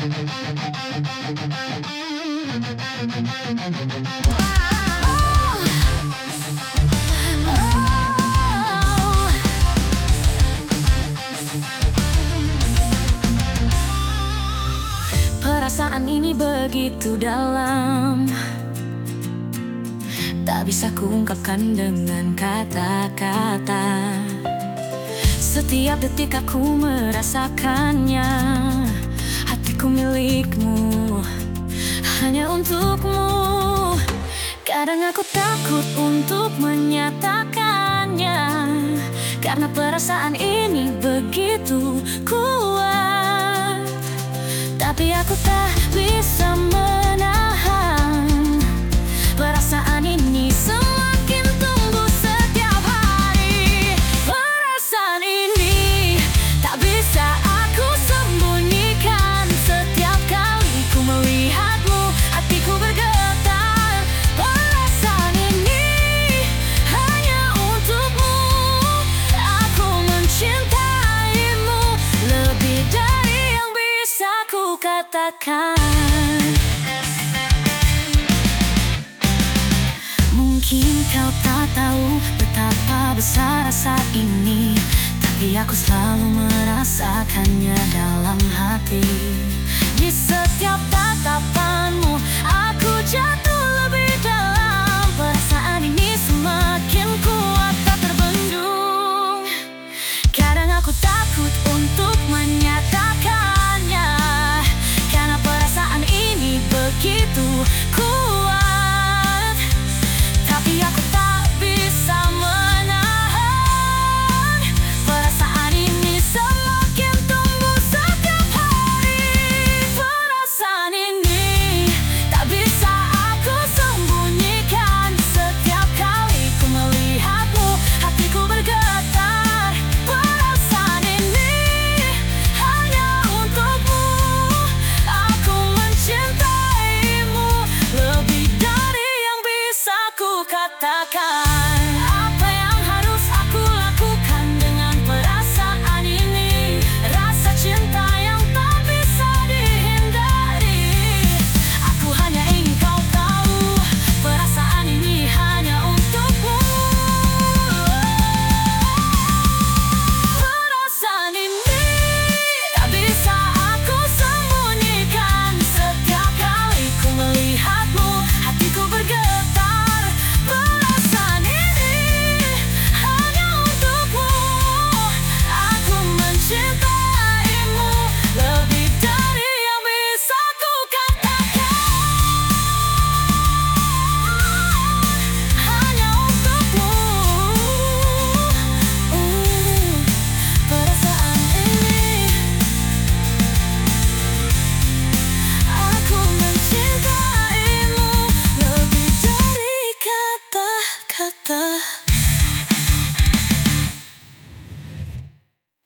Perasaan ini begitu dalam. Tak bisa kuungkapkan dengan kata-kata. Setiap detik aku merasakannya Hatiku milikmu. Hanya untukmu. Kadang aku takut untuk menyatakannya. Karena perasaan ini begitu kuat. Tapi aku tak bisa menahan katakan. Mungkin kau tak tahu betapa besar rasa ini Tapi aku selalu merasakannya dalam hati the